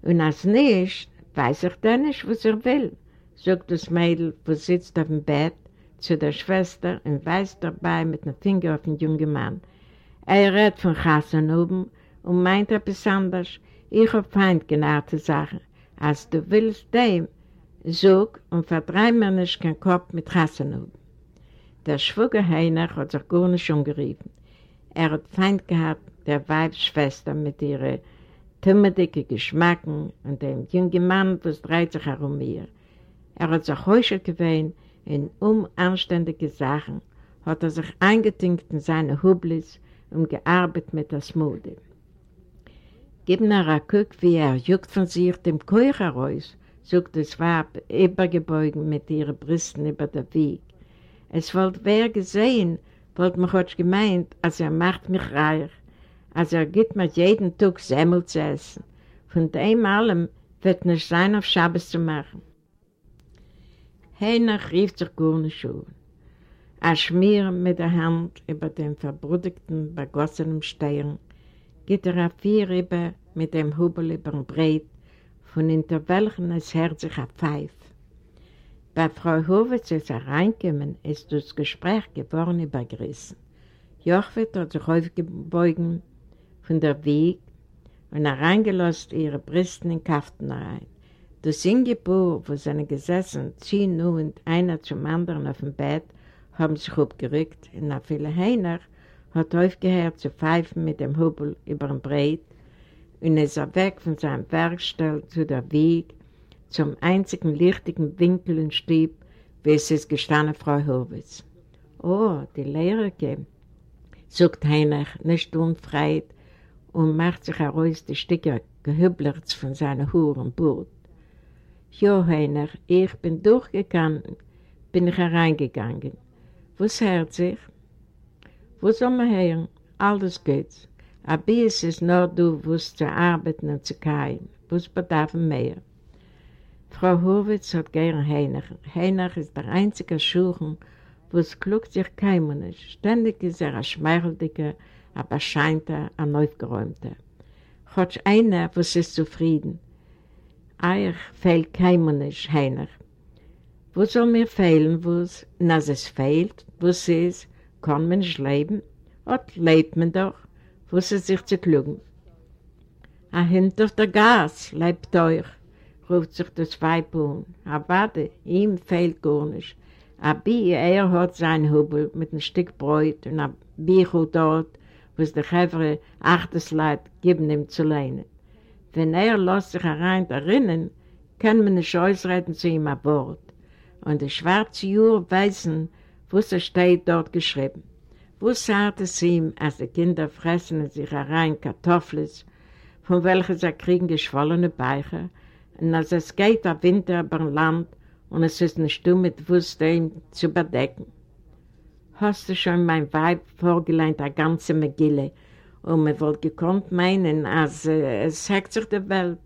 Und als nicht, weiß ich dann nicht, was er will, sagt das Mädel, wo sitzt auf dem Bett, zu der Schwester und weist dabei mit dem Finger auf den jungen Mann. Er redet von Hassan oben und meint etwas anderes. Ich habe Feind genannte Sachen. Als du willst dem, sag und verdrei mir nicht keinen Kopf mit Hassan oben. Der Schwuger Heiner hat sich gar nicht umgerufen. Er hat Feind gehabt, der Weibsschwester mit ihren tümmerdicke Geschmacken und dem jungen Mann, was dreht sich herum ihr. Er hat sich heuschel gewöhnt, in unanständige Sachen, hat er sich eingetinkt in seine Hublis und gearbeitet mit der Smode. Gib mir ein Guck, wie er juckt von sich dem Keuch heraus, sagt das Weib, übergebeugen mit ihren Brüsten über den Weg. Es wollte wer gesehen, wollte mich heute gemeint, als er macht mich reich, als er gibt mir jeden Tag Semmel zu essen. Von dem allem wird nicht sein, auf Schabbos zu machen. Heinach rief sich gar nicht schon. Er schmiert mit der Hand über den verbrudigten, begossenen Stein, geht er auf vier über mit dem Hubel über den Breit, von hinter welchen es hört sich ein Pfeif. Bei Frau Hovitz ist er reingekommen, ist das Gespräch geworden übergerissen. Jochwit hat sich aufgebeugen von der Weg und er reingelost ihre Brüsten in Kaften rein. Das Singapur, wo sie gesessen, ziehen nun einer zum anderen auf dem Bett, haben sich abgerückt und nach viele Heiner hat aufgehört zu pfeifen mit dem Hubel über den Breit und ist er weg von seinem Werkstall zu der Weg zum einzigen lichtigen Winkel und Stieb, wie es ist gestanden, Frau Horwitz. Oh, die Lehrerke, sagt Heinrich, nicht unfreit und macht sich heraus die Stücke gehüblerts von seiner Huren Ja, Heinrich, ich bin durchgegangen, bin ich hereingegangen. Was hört sich? Wo soll man hören? Alles geht's. Aber es ist nur du, was zu arbeiten und zu kein. Was bedarf mehr? Frau Horwitz hat gern Heinach. Heinach ist der einzige Schuchen, wo es klugt sich keimen ist. Ständig ist er ein schmeicheldiger, aber scheint er ein aufgeräumter. Hat einer, was ist zufrieden. Euch fehlt keimen ist, Heinach. Wo soll mir fehlen, was, na, es fehlt, was ist, kann man nicht leben? Und lebt man doch, was ist sich zu klugen. Ein Hint auf der Gas lebt euch ruft sich das Weib an. Aber warte, ihm fehlt gar nicht. Aber er hat sein Hubel mit einem Stück Brot und einem Bichel dort, wo es der Chevre Achtersleit geben ihm zu lehnen. Wenn er lässt sich herein erinnern, kann man nicht ausreden zu ihm ein Wort. Und die schwarze Jür wissen, was er steht dort geschrieben. Wo sagt es ihm, als die Kinder fressen sich herein Kartoffeln, von welchen sie kriegen geschwollene Beicher, und als es geht der Winter über Land und es ist nicht stumm mit Wüste zu bedecken. Hast du schon mein Weib vorgelehnt, eine ganze Megille, und man wollte gekonnt meinen, als äh, es hackt sich die Welt.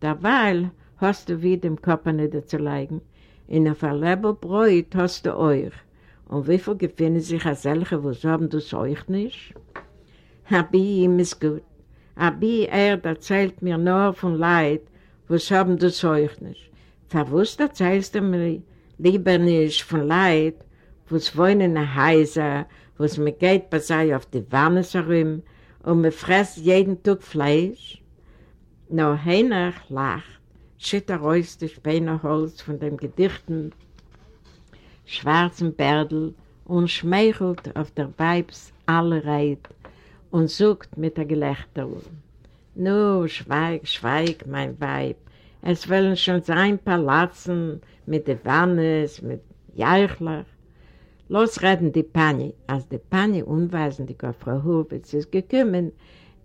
Derweil hast du wieder im Kopf niederzulegen. In der Verleberbräut hast du euch. Und wie viel gefunden sich als solche, was haben das euch nicht? Abi, ihm ist gut. Abi, er erzählt mir nur von Leid, was haben das euch nicht? Verwusst erzählst du mir lieber nicht von Leid, was wohnen in der Häuser, was mir geht bei sei auf die Wanne herum und mir fresst jeden Tag Fleisch? No, Heinrich lacht, schütt er aus das Spänerholz von dem gedichten schwarzen Bärdel und schmeichelt auf der Weibs alle Reit und sucht mit der Gelächter. Nu, schweig, schweig, mein Weib. Es wollen schon sein Palatzen mit den Wannes, mit Jeichler. Los reden die Pani. Als die Pani unweisendig auf Frau Hurwitz ist gekommen,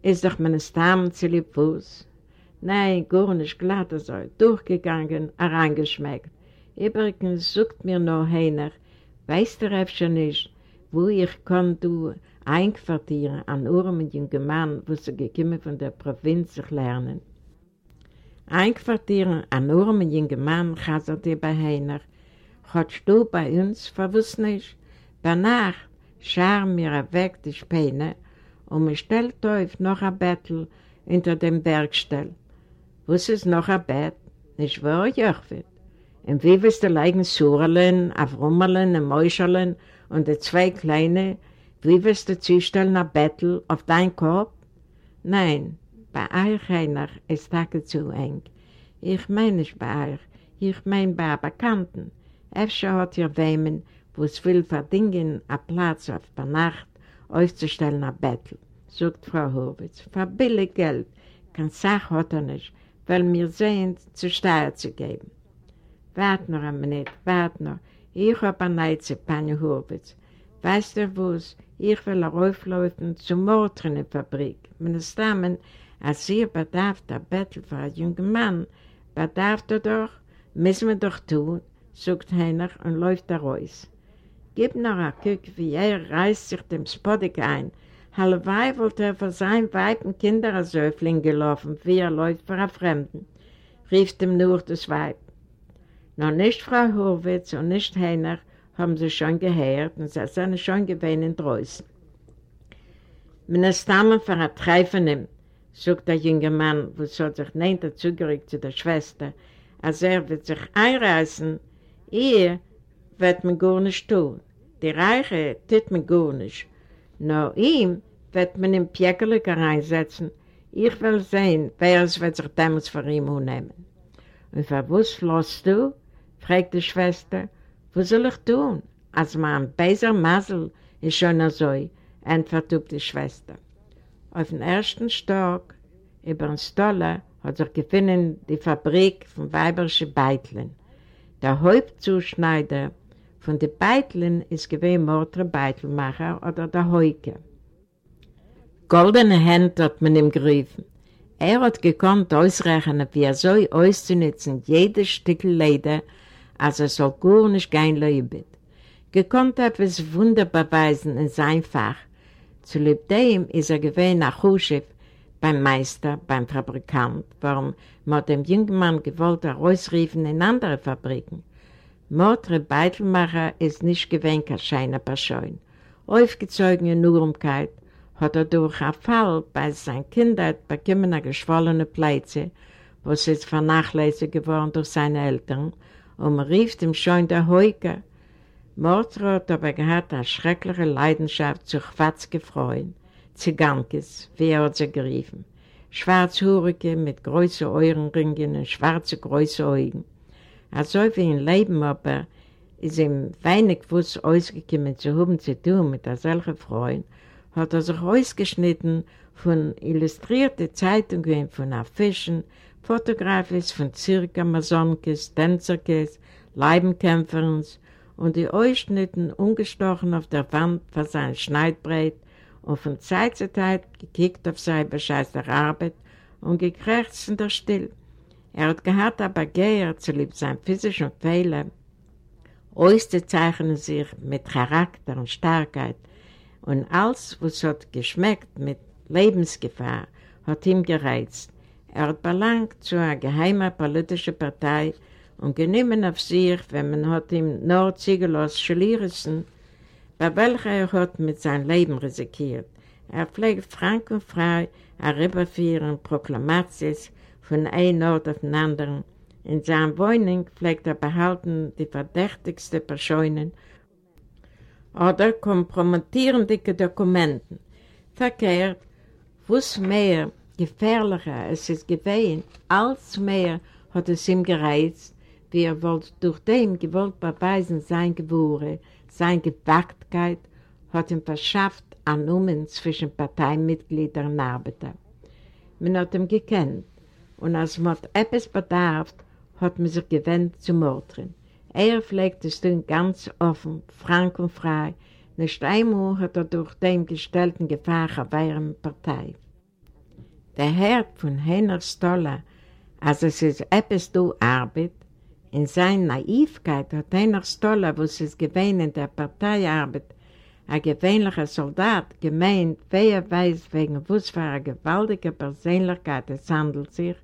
ist doch meine Stamm zu lieb Fuß. Nein, gar nicht glatt so, durchgegangen, hereingeschmeckt. Übrigens sucht mir noch einer, weißt du schon nicht, wo ich kann du einquartieren an armen jungen Mann, wo sie gekommen von der Provinz sich lernen. Einquartieren an armen jungen Mann, chasert ihr bei Heiner. Hast du bei uns, verwusst nicht? Danach scharen wir weg die Späne und man stellt auf noch ein Bettel hinter dem Bergstell. Was ist noch ein Bett? Nicht wahr, Jochwit? Und wie wirst du leigen Surerlen, Afrummerlen und Mäuscherlen und die zwei kleine, wie wirst du zustellen ein Bettel auf dein Kopf? Nein, bei euch einer ist das zu eng. Ich meine nicht bei euch, ich meine bei Bekannten. Efter hat ihr Wehmen, wo es will verdingen, einen Platz auf der Nacht aufzustellen ein Bettel, sagt Frau Horwitz. Für billig Geld, kein Sach hat er nicht, weil wir sehen, zu Steuer zu geben. Wart noch eine Minute, wart noch. Ich habe eine Neize, Pani Horwitz. Weißt du was? Ich will auflaufen zur Mordrinnenfabrik. Meine Stammen, als ihr bedarf der Bettel für einen jungen Mann, bedarf er doch, Müssen wir doch tun, sagt Heiner und läuft da raus. Gib noch ein Guck, wie er reißt sich dem Spodik ein. Halleweil wollte er für sein Weib und Kinder gelaufen, wie er läuft für einen Fremden, rief dem nur das Weib. Noch nicht Frau Horwitz und nicht Heiner haben sie schon gehört und sie sind schon gewähnt draußen. Wenn es Stammen für ein Treifen nimmt, sagt der junge Mann, wo so sich nicht dazugerückt zu der Schwester, als er wird sich einreißen, ihr wird man gar nicht tun. Die Reiche tut man gar nicht. Nur ihm wird man im Pjäckerlich reinsetzen. Ich will sehen, wer es wird sich damals für ihn nehmen. Und für was flossst du? fragt die Schwester. Was soll ich tun? Als mein beiser Masel ist schon so, antwortet die Schwester. Auf dem ersten Stock, über den Stoller, hat sich gefunden die Fabrik von Weiberschen Beitlen. Der Hauptzuschneider von den Beitlen ist gewesen Mordre Beitelmacher oder der Heuke. Goldene Hände hat man ihm gerufen. Er hat gekonnt ausrechnen, wie er soll auszunutzen, jedes Stück Leder, als er soll gar nicht gehen leubet. Gekonnt etwas wunderbar weisen in sein Fach. Zu dem ist er gewesen nach Huschef, beim Meister, beim Fabrikant, warum man dem jungen Mann gewollt herausriefen in andere Fabriken. Mordre Beitelmacher ist nicht gewähnt kein scheiner Person. Aufgezogene Nurmkeit hat er durch einen Fall bei seiner Kindheit bekommen eine geschwollene Plätze, sie ist vernachlässigt geworden durch seine Eltern, und man rief ihm schon der Heuke. Mordre hat aber gehabt eine schreckliche Leidenschaft zu Quatzke Freuen. Zigankes, wie er hat sie geriefen. Schwarzhurige mit großen Eurenringen und schwarze große Augen. Also wie im Leben aber ist ihm wenig was ausgekommen zu haben zu tun mit solchen Freund, hat er sich ausgeschnitten von illustrierten Zeitungen von Affischen, Fotografien von Zirk, Amazonkes, Tänzerkes, Leibenkämpferns und die Ausschnitten ungestochen auf der Wand für sein Schneidbrett und von Zeit zu Zeit gekickt auf seine bescheißte Arbeit und gekrächzt in der Still. Er hat gehabt aber Geher zu lieb sein physischen Fehler, auszuzeichnen sich mit Charakter und Starkheit und alles, was hat geschmeckt mit Lebensgefahr, hat ihm gereizt. Er hat belangt zu einer geheimen politischen Partei und genommen auf sich, wenn man hat ihm nur Ziegelos schlierissen, bei welcher er hat mit seinem Leben risikiert. Er pflegt frank und frei herüberführen Proklamations von einem Ort auf den anderen. In seiner Wohnung pflegt er behalten die verdächtigsten Personen oder kompromittierende Dokumenten. Verkehrt, was mehr gefährlicher es ist gewesen, als mehr hat es ihm gereizt, wie er wollte durch dem gewollt beweisen sein Gebure, seine Gewagtheit hat ihm verschafft an Nummern zwischen Parteimitgliedern und Arbeitern. Man hat ihn gekannt und als man etwas bedarf, hat man sich gewendet zu Mordren. Er pflegt es dann ganz offen, frank und frei. Nicht einmal hat er durch den gestellten Gefahr auf einer Partei. Der Herr von Henner Stoller, als es ist etwas du Arbeit, in seiner Naivkeit hat einer Stoller, wo es gewähnt in der Parteiarbeit, ein gewöhnlicher Soldat, gemeint, wer weiß, wegen was für eine gewaltige Persönlichkeit es handelt sich,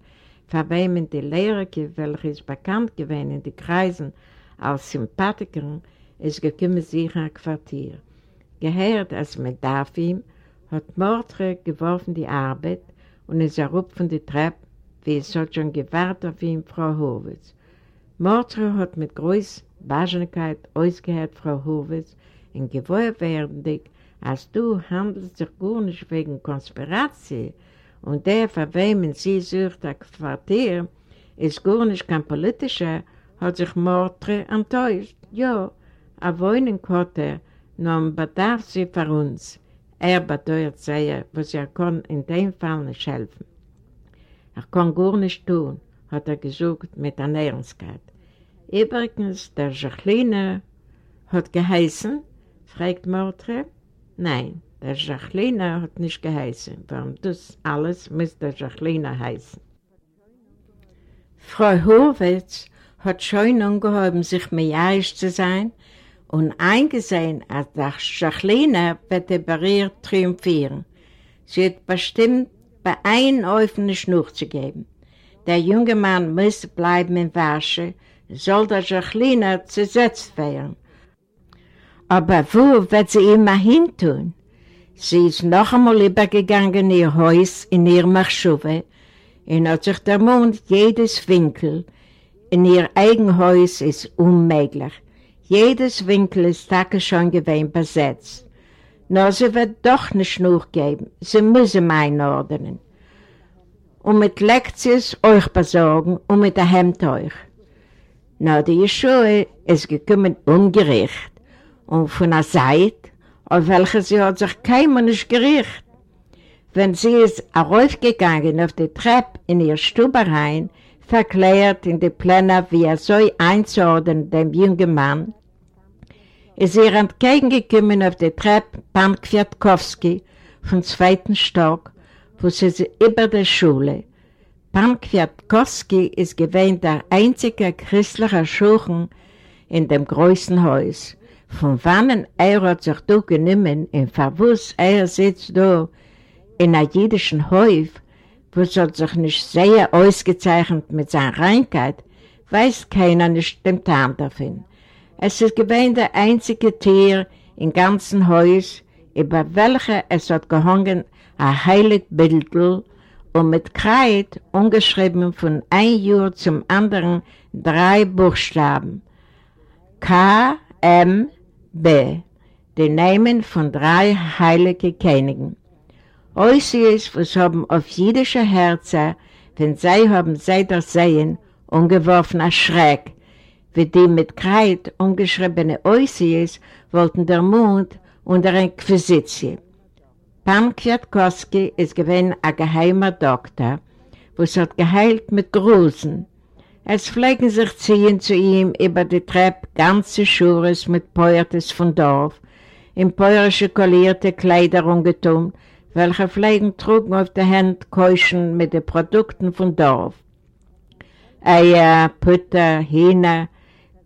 für wem die Lehre, welche ist bekannt gewesen in den Kreisen als Sympathiker, ist gekommen sich ein Quartier. Gehört als mit Dafim, hat Mordre geworfen die Arbeit und ist er von der Treppe, wie es hat schon gewartet auf ihn, Frau Horwitz. Mordre hat mit großer Wahrscheinlichkeit ausgehört, Frau Horwitz, in gewohr werdendig, als du handelst dich gar nicht wegen Konspiratie und der, für wem sie sucht, ein Quartier, ist gar nicht kein politischer, hat sich Mordre enttäuscht. Ja, a Wohnung hat er, nur bedarf sie für uns. Er beteuert sehr, was er kann in dem Fall nicht helfen. Er kann gar nicht tun, hat er gesucht mit Ernährungskeit. Übrigens, der Jacqueline hat geheißen, fragt Mordre. Nein, der Jacqueline hat nicht geheißen. Warum das alles muss der Jacqueline heißen? Frau Horwitz hat schon angehoben, sich mejaisch zu sein und eingesehen, als der Schachliner wird der triumphieren. Sie hat bestimmt bei einem offenen Schnur zu geben. Der junge Mann muss bleiben in Wasche, soll der Jacqueline zersetzt werden. Aber wo wird sie immer hin tun? Sie ist noch einmal übergegangen in ihr Haus, in ihr Marschuwe, und hat sich der Mond jedes Winkel in ihr eigen Haus ist unmöglich. Jedes Winkel ist Tage schon gewesen besetzt. Nur sie wird doch nicht nur geben, sie müssen einordnen. Und mit Lektions euch besorgen und mit der Hemd euch. Na, die Yeshua ist gekommen ungerecht und von einer Seite, auf welcher sie hat sich keiner nicht gerichtet. Wenn sie ist raufgegangen auf die Treppe in ihr Stube rein, verklärt in die Pläne, wie er soll einzuordnen dem jungen Mann, ist ihr entgegengekommen auf die Treppe Pan Kwiatkowski vom zweiten Stock, wo sie ist über der Schule. Pan Kwiatkowski ist gewähnt der einzige christliche Schuchen in dem größten Haus. Von wann er hat sich da genommen, in Verwuss, er sitzt da in einem jüdischen Häuf, wo es hat sich nicht sehr ausgezeichnet mit seiner Reinkeit, weiß keiner nicht den Tarn davon. Es ist gewesen der einzige Tier im ganzen Haus, über welche es hat gehangen ein heilig Bildl und mit Kreid umgeschrieben von ein Jahr zum anderen drei Buchstaben. K, M, B, die Namen von drei heiligen Königen. Oisies, was haben auf jüdische Herzen, wenn sie haben sie das sehen, ungeworfener Schreck, wie die mit Kreid umgeschriebene Oisies wollten der Mund und der Inquisitie. Pan Kwiatkowski ist gewesen ein geheimer Doktor, was hat geheilt mit Grusen. Es pflegen sich ziehen zu ihm über die Treppe ganze Schures mit Poertes von Dorf, in peurische kollierte Kleider umgetun, welche Pflegen trugen auf der Hand Keuschen mit den Produkten vom Dorf. Eier, Putter, Hähne,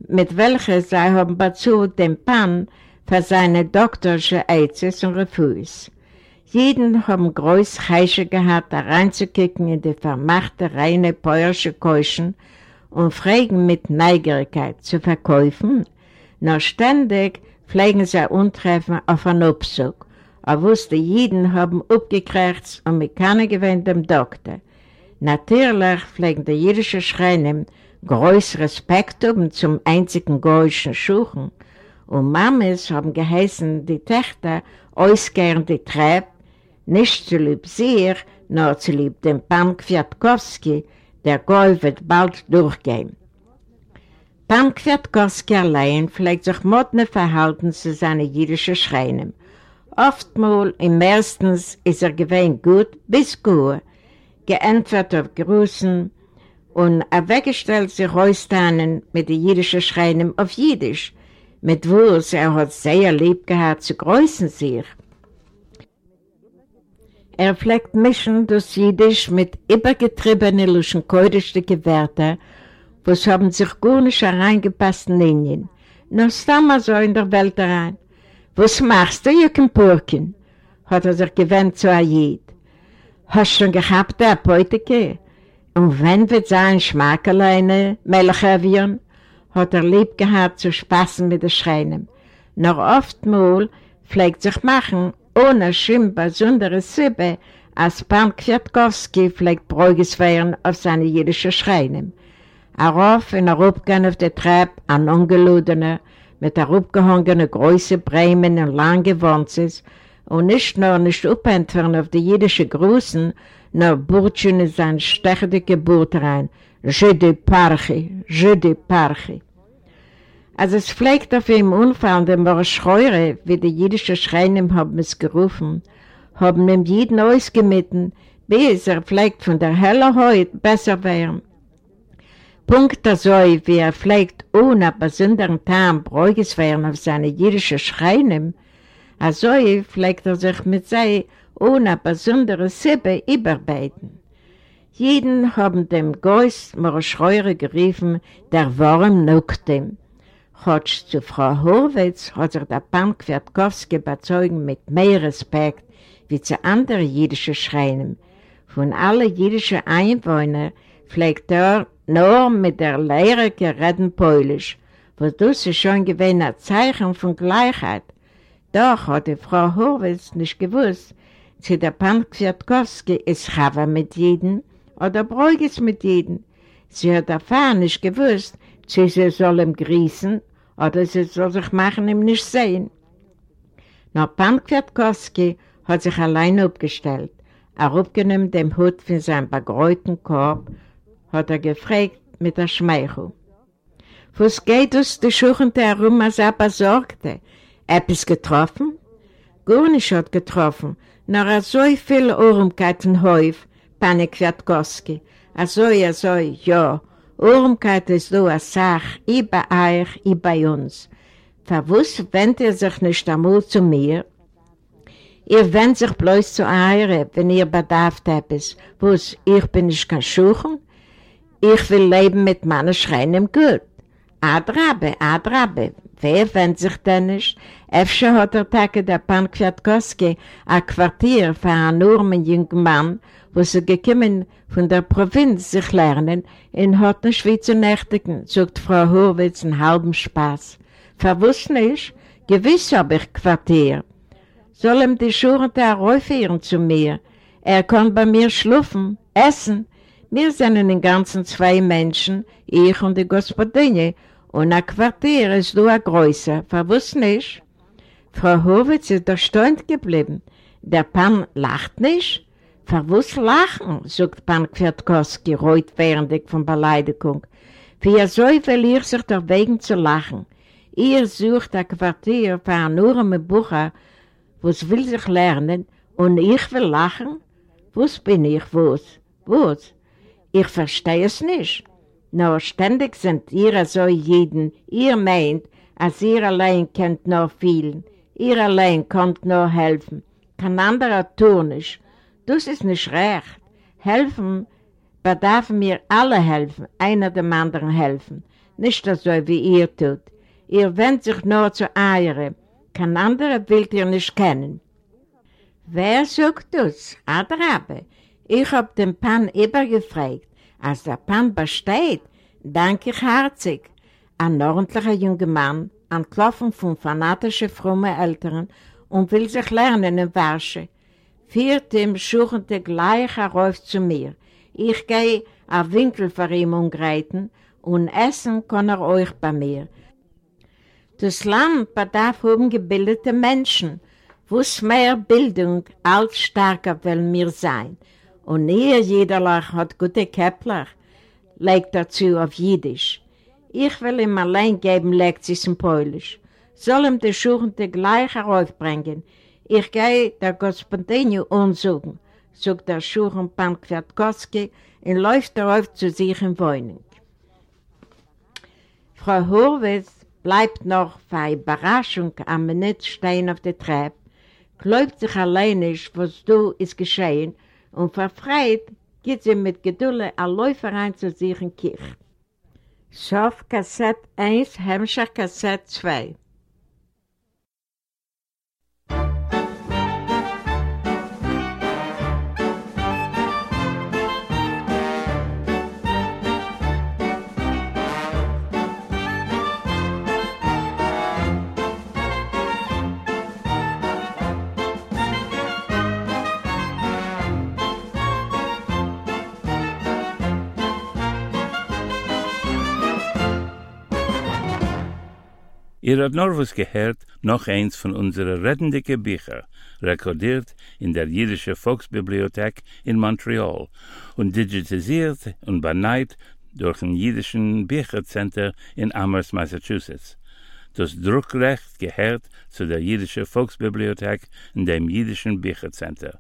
mit welchen sie haben dazu den Pan für seine doktorische Eizes und Refuß. Jeden haben groß Heische gehabt, da reinzukicken in die vermachte, reine peurische Keuschen und fragen mit Neugierigkeit zu verkaufen, nur ständig pflegen sie untreffen auf einen Obzug. Er wusste, Jeden haben abgekriegt und mit keiner gewöhnt dem Doktor. Natürlich pflegen die jüdischen Schreinen groß Respekt um zum einzigen goischen Schuchen. Und Mames haben geheißen, die Töchter ausgehend die Treppe, nicht zu lieb sie, nur zu lieb dem Pan Kwiatkowski, der Goy wird bald durchgehen. Pan Kwiatkowski allein pflegt sich modne Verhalten zu seinen jüdischen Schreinen. Oftmal im erstens ist er gewähnt gut bis gut, geantwortet auf Grüßen und er weggestellt sich Reustanen mit den jüdischen Schreinen auf Jiddisch, mit wo er hat sehr lieb gehabt zu grüßen sich. Er pflegt mischen das Jiddisch mit übergetriebenen luschenkeudische Wörter, wo es haben sich gar nicht hereingepassten Linien, nur stammer so in der Welt rein. Was machst du, Jürgen Purkin? hat er sich gewendet zu Ayid. Hast du schon gehabt, der Apotheke? Und wenn wird sein Schmack alleine, Melchavion? hat er lieb gehabt zu spaßen mit den Schreinen. Noch oftmals pflegt sich machen, ohne schlimm besondere Sibbe, als Pan Kwiatkowski pflegt Bräuges werden auf seine jüdische Schreinen. Er rauf und er rupgern auf der Treppe an ungeludener, mit der abgehangenen großen Bremen und langen Wanzes und nicht nur nicht abentfern auf die jüdische Größen, nur Burtschen in sein stechende Geburt rein. Je de Parche, je de Parche. Als es pflegt auf ihm Unfall, dem war Schreure, wie die jüdische Schreinen haben es gerufen, haben ihm jeden ausgemitten, bis er pflegt von der helle Haut besser werden. Punkt so, wie er pflegt ohne besonderen Tarn Bräuges werden auf seine jüdische Schreine, also pflegt er sich mit sei ohne besondere Sibbe überbeiten. Jeden haben dem Geist Moroschreure geriefen, der Wurm nuckt dem. Hotsch zu Frau Horwitz hat sich der Pan Kwiatkowski überzeugen mit mehr Respekt wie zu anderen jüdischen Schreinen. Von allen jüdischen Einwohnern pflegt er nur mit der Lehre gereden Polisch, wo das ist schon gewesen ein Zeichen von Gleichheit. Doch hat die Frau Horwitz nicht gewusst, dass der Pan Kwiatkowski ist Chava mit jedem oder Bräugis mit jedem. Sie hat erfahren nicht gewusst, sie soll ihm grießen oder sie soll sich machen, ihm nicht sehen. Nur Pan Kwiatkowski hat sich allein aufgestellt. Er aufgenommen den Hut von seinem begräuten Korb, hat er gefragt mit der Schmeichel. Was geht uns die Schuchente herum, als er besorgte? Etwas getroffen? Gar nicht hat getroffen, nur so viel Ohrmkeiten häuf, Pane Kwiatkowski. Also, also, ja, Ohrmkeit ist so eine Sache, i bei euch, i bei uns. Verwusst wendet ihr sich nicht einmal zu mir? Ihr wendet sich bloß zu eure, wenn ihr bedarft etwas. Was, ich bin nicht kein Schuchen? Ich will leben mit meinen Schreien Gut. Adrabe, Adrabe, wer wendet sich denn nicht? Efter hat er Tage der Pan Kwiatkowski ein Quartier für einen armen jungen Mann, wo sie gekommen von der Provinz sich lernen, in hat zu nächtigen, sagt Frau Horwitz einen halben Spaß. Verwusst nicht? Gewiss habe ich Quartier. Soll ihm die Schuhe da raufführen zu mir? Er kann bei mir schlufen, essen. Wir sind in den ganzen zwei Menschen, ich und die Gospodine, und ein Quartier ist nur ein größer. Verwusst nicht? Frau Horwitz ist erstaunt geblieben. Der Pan lacht nicht? Verwusst lachen, sagt Pan Kwiatkowski, reut von Beleidigung. Wie er so ich sich doch wegen zu lachen. Ihr sucht ein Quartier für einen armen Bucher, was will sich lernen, und ich will lachen? Was bin ich, was? Was? Ich verstehe es nicht. Nur ständig sind ihr so jeden, ihr meint, als ihr allein könnt nur vielen, ihr allein könnt nur helfen. Kein anderer tun nicht. Das ist nicht recht. Helfen bedarf mir alle helfen, einer dem anderen helfen. Nicht so, wie ihr tut. Ihr wendet sich nur zu Eiere. Kein anderer will ihr nicht kennen. Wer sagt das? Adrabe. Ich hab den Pan übergefragt. Als der Pan besteht, danke ich herzig. Ein ordentlicher junger Mann, anklopfen von fanatischen, frommen Eltern und will sich lernen in Warsche führt ihm schuchende gleich herauf zu mir. Ich gehe auf Winkel für ihn umgreiten und essen kann er euch bei mir. Das Land bedarf um gebildete Menschen, wo's mehr Bildung als stärker will mir sein. Und ihr jederlach hat gute Kepler, legt dazu auf Jiddisch. Ich will ihm allein geben Lektions in Polisch. Soll ihm die Schuchende gleich heraufbringen, ich gehe der Gospodinju ansuchen, sagt der Schuchen Pan Kwiatkowski und läuft darauf zu sich in Wohnung. Frau Horwitz bleibt noch für eine Überraschung am Minute stehen auf der Treppe, glaubt sich allein was du ist geschehen, und verfreit geht sie mit Geduld ein Läufer rein zu sich in Kirch. Schof Kassett 1, Hemmscher Kassett 2 Ihr habt noch was gehört, noch eins von unseren redendike Bücher, rekordiert in der Jüdische Volksbibliothek in Montreal und digitalisiert und beneit durch ein Jüdischen Büchercenter in Amherst, Massachusetts. Das Druckrecht gehört zu der Jüdische Volksbibliothek in dem Jüdischen Büchercenter.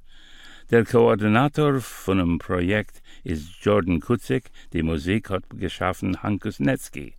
Der Koordinator von dem Projekt ist Jordan Kutzik, die Musik hat geschaffen Hankus Netzki.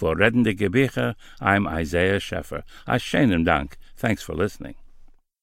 For Redende Gebiche, I'm Isaiah Scheffer. A Dank. Thanks for listening.